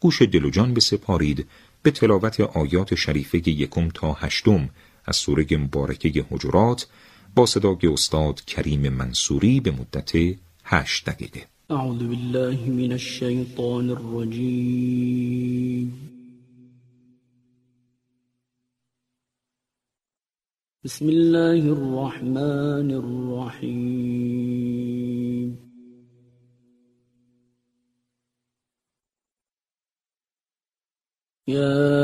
گوش دل و جان بسپارید به تلاوت آیات شریفه یکم تا هشتم از سوره مبارکه حجرات با صدای استاد کریم منصوری به مدت هشت دقیقه. اعوذ بالله من الشیطان الرجیم. بسم الله الرحمن الرحیم. يا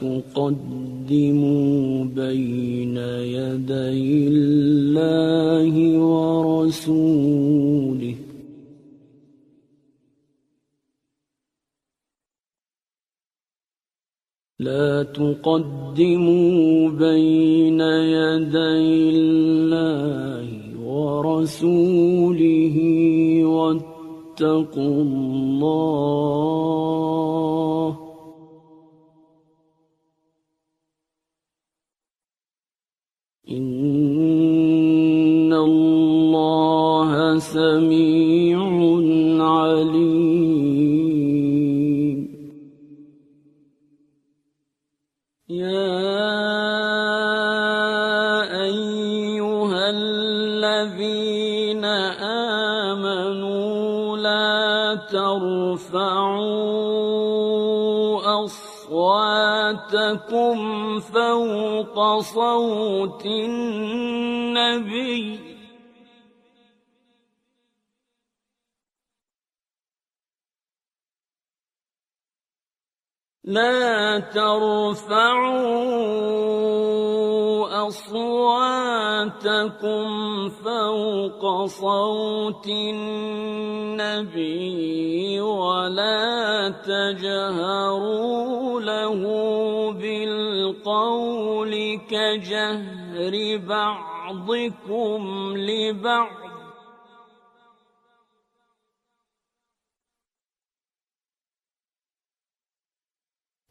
تقدموا بين يدي الله ورسوله. لا تقدموا بين يدي الله ورسوله واتقوا الله. إن الله سميع الذين آمنوا لا ترفعوا أصواتكم فوق صوت النبي. لا ترفعوا أصواتكم فوق صوت النبي ولا تجهروا له بالقول كجهر بعضكم لبعض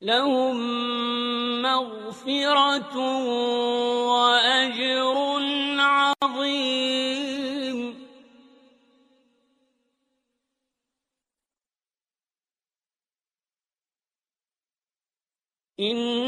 لهم مغفرة وأجر عظيم. إن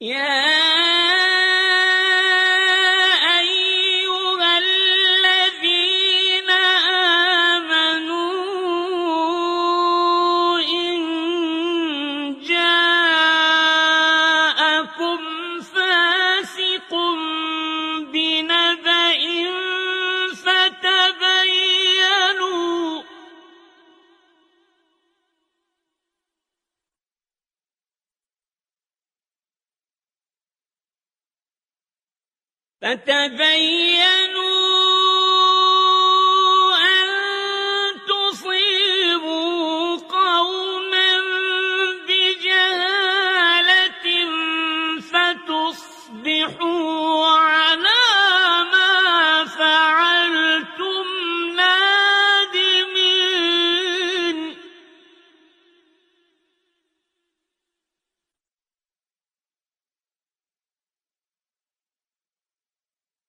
يا فتبينوا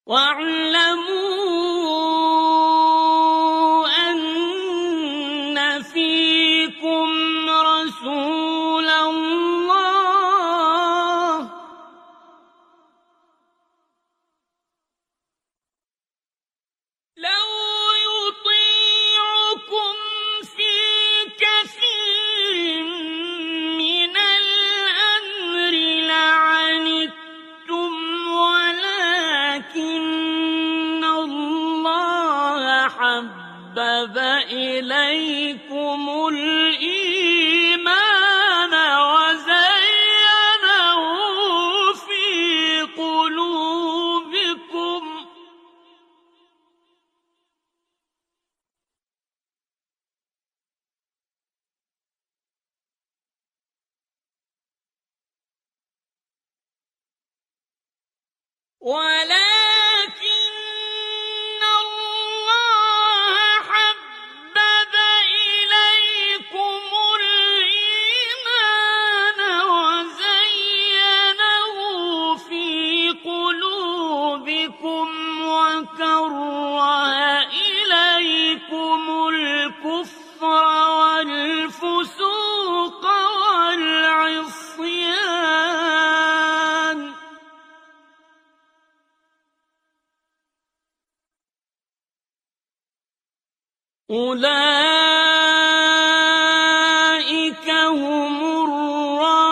واعلموا ولا أولئك هم الراشدون.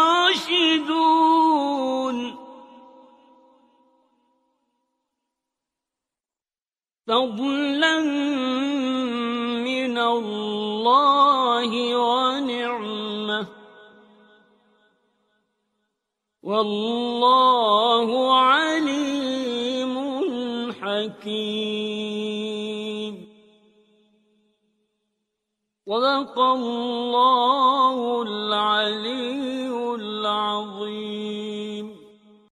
فضلا من الله ونعمة. والله صدق الله